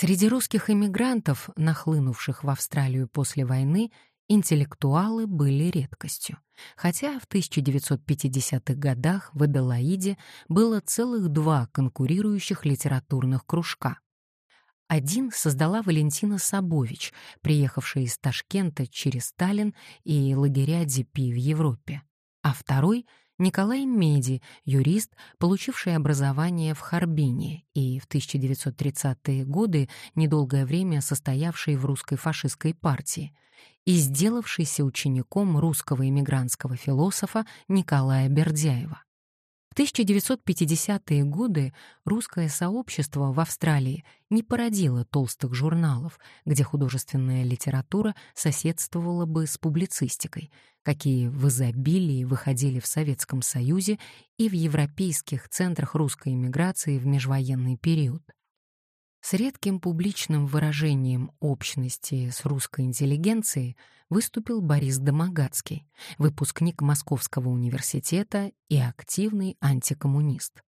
Среди русских эмигрантов, нахлынувших в Австралию после войны, интеллектуалы были редкостью. Хотя в 1950-х годах в Аделаиде было целых два конкурирующих литературных кружка. Один создала Валентина Сабович, приехавшая из Ташкента через Сталин и лагеря Дипи в Европе. А второй — Николай Меди, юрист, получивший образование в Харбине и в 1930-е годы недолгое время состоявший в русской фашистской партии и сделавшийся учеником русского эмигрантского философа Николая Бердяева. 1950-е годы русское сообщество в Австралии не породило толстых журналов, где художественная литература соседствовала бы с публицистикой, какие в изобилии выходили в Советском Союзе и в европейских центрах русской эмиграции в межвоенный период. С редким публичным выражением общности с русской интеллигенцией выступил Борис Домогацкий, выпускник Московского университета и активный антикоммунист.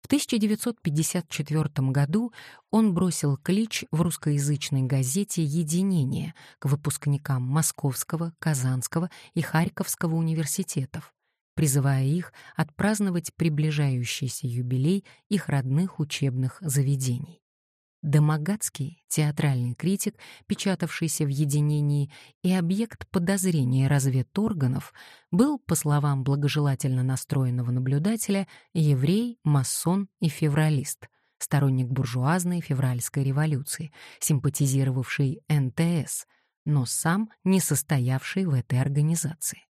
В 1954 году он бросил клич в русскоязычной газете «Единение» к выпускникам Московского, Казанского и Харьковского университетов, призывая их отпраздновать приближающийся юбилей их родных учебных заведений. Домогацкий, театральный критик, печатавшийся в «Единении» и объект подозрения разведорганов, был, по словам благожелательно настроенного наблюдателя, еврей, масон и февралист, сторонник буржуазной февральской революции, симпатизировавший НТС, но сам не состоявший в этой организации.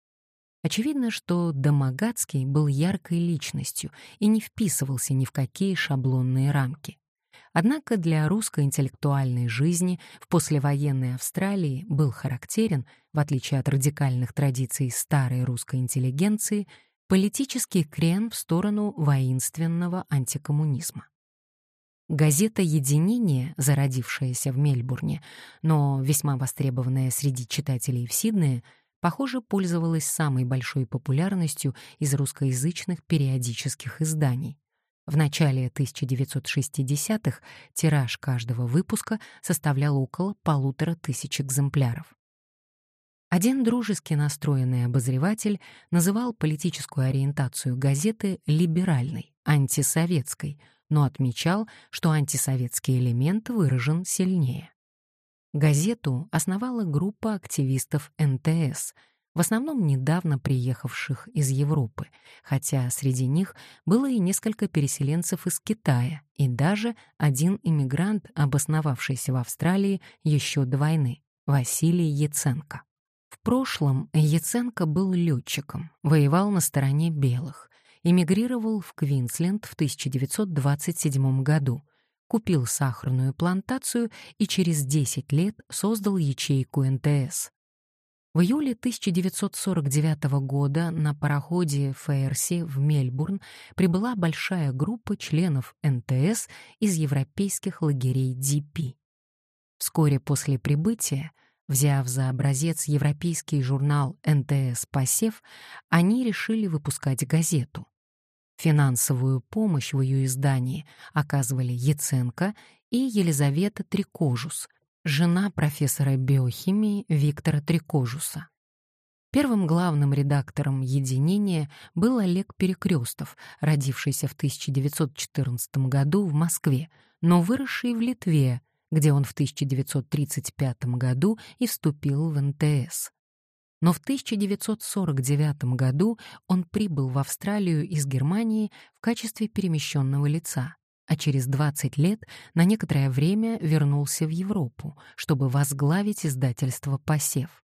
Очевидно, что Домогацкий был яркой личностью и не вписывался ни в какие шаблонные рамки. Однако для русской интеллектуальной жизни в послевоенной Австралии был характерен, в отличие от радикальных традиций старой русской интеллигенции, политический крен в сторону воинственного антикоммунизма. Газета «Единение», зародившаяся в Мельбурне, но весьма востребованная среди читателей в Сиднее, похоже, пользовалась самой большой популярностью из русскоязычных периодических изданий. В начале 1960-х тираж каждого выпуска составлял около полутора тысяч экземпляров. Один дружески настроенный обозреватель называл политическую ориентацию газеты либеральной, антисоветской, но отмечал, что антисоветский элемент выражен сильнее. Газету основала группа активистов НТС — в основном недавно приехавших из Европы, хотя среди них было и несколько переселенцев из Китая и даже один иммигрант, обосновавшийся в Австралии еще до войны, Василий Яценко. В прошлом Яценко был летчиком, воевал на стороне белых, эмигрировал в Квинсленд в 1927 году, купил сахарную плантацию и через 10 лет создал ячейку НТС, в июле 1949 года на пароходе Фейерси в Мельбурн прибыла большая группа членов НТС из европейских лагерей ДП. Вскоре после прибытия, взяв за образец европейский журнал НТС «Посев», они решили выпускать газету. Финансовую помощь в ее издании оказывали Яценко и Елизавета Трикожус, жена профессора биохимии Виктора Трикожуса. Первым главным редактором «Единения» был Олег Перекрестов, родившийся в 1914 году в Москве, но выросший в Литве, где он в 1935 году и вступил в НТС. Но в 1949 году он прибыл в Австралию из Германии в качестве перемещенного лица а через 20 лет на некоторое время вернулся в Европу, чтобы возглавить издательство «Посев».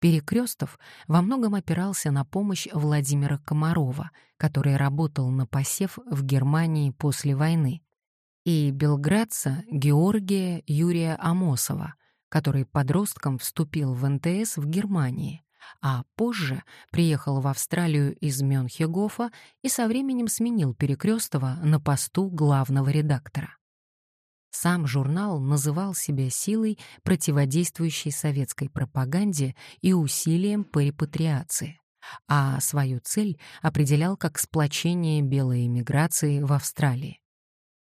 Перекрестов во многом опирался на помощь Владимира Комарова, который работал на посев в Германии после войны, и белградца Георгия Юрия Амосова, который подростком вступил в НТС в Германии, а позже приехал в Австралию из Мюнхегофа и со временем сменил Перекрестова на посту главного редактора. Сам журнал называл себя силой, противодействующей советской пропаганде и усилием по репатриации, а свою цель определял как сплочение белой эмиграции в Австралии.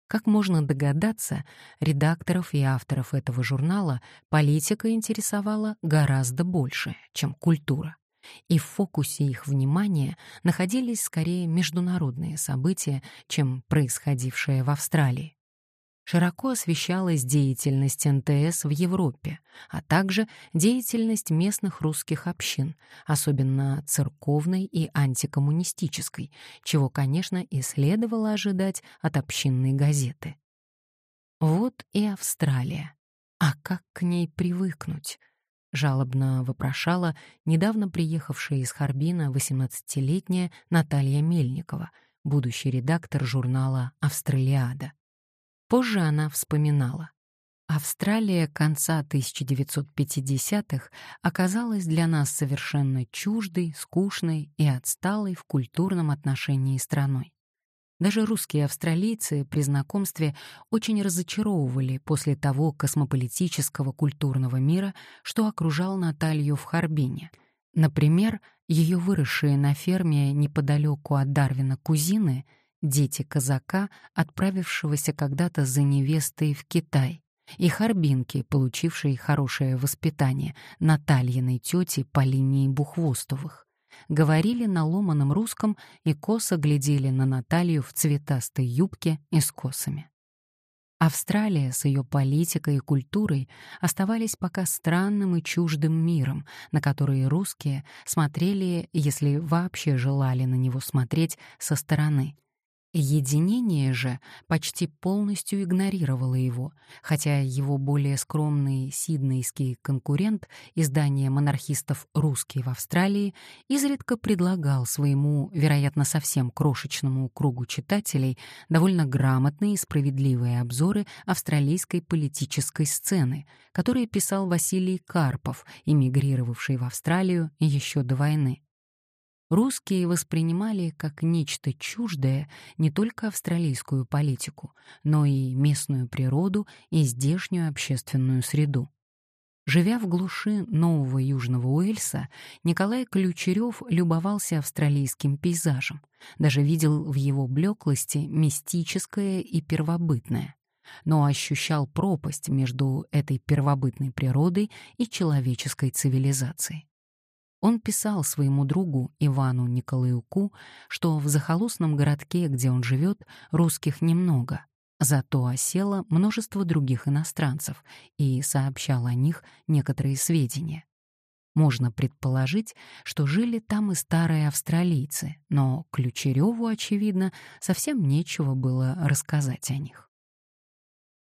Как можно догадаться, редакторов и авторов этого журнала политика интересовала гораздо больше, чем культура. И в фокусе их внимания находились скорее международные события, чем происходившее в Австралии. Широко освещалась деятельность НТС в Европе, а также деятельность местных русских общин, особенно церковной и антикоммунистической, чего, конечно, и следовало ожидать от общинной газеты. Вот и Австралия. А как к ней привыкнуть? жалобно вопрошала недавно приехавшая из Харбина 18-летняя Наталья Мельникова, будущий редактор журнала «Австралиада». Позже она вспоминала. Австралия конца 1950-х оказалась для нас совершенно чуждой, скучной и отсталой в культурном отношении страной. Даже русские австралийцы при знакомстве очень разочаровывали после того космополитического культурного мира, что окружал Наталью в Харбине. Например, ее выросшие на ферме неподалеку от Дарвина кузины — дети казака, отправившегося когда-то за невестой в Китай, и Харбинки, получившей хорошее воспитание, Натальиной тети по линии Бухвостовых. Говорили на ломаном русском и косо глядели на Наталью в цветастой юбке и с косами. Австралия с ее политикой и культурой оставались пока странным и чуждым миром, на который русские смотрели, если вообще желали на него смотреть, со стороны. Единение же почти полностью игнорировало его, хотя его более скромный сиднейский конкурент, издание монархистов «Русский» в Австралии, изредка предлагал своему, вероятно, совсем крошечному кругу читателей довольно грамотные и справедливые обзоры австралийской политической сцены, которые писал Василий Карпов, эмигрировавший в Австралию еще до войны русские воспринимали как нечто чуждое не только австралийскую политику, но и местную природу и здешнюю общественную среду. Живя в глуши Нового Южного Уэльса, Николай Ключерев любовался австралийским пейзажем, даже видел в его блеклости мистическое и первобытное, но ощущал пропасть между этой первобытной природой и человеческой цивилизацией. Он писал своему другу Ивану Николаюку, что в захолустном городке, где он живет, русских немного, зато осело множество других иностранцев и сообщал о них некоторые сведения. Можно предположить, что жили там и старые австралийцы, но Ключереву, очевидно, совсем нечего было рассказать о них.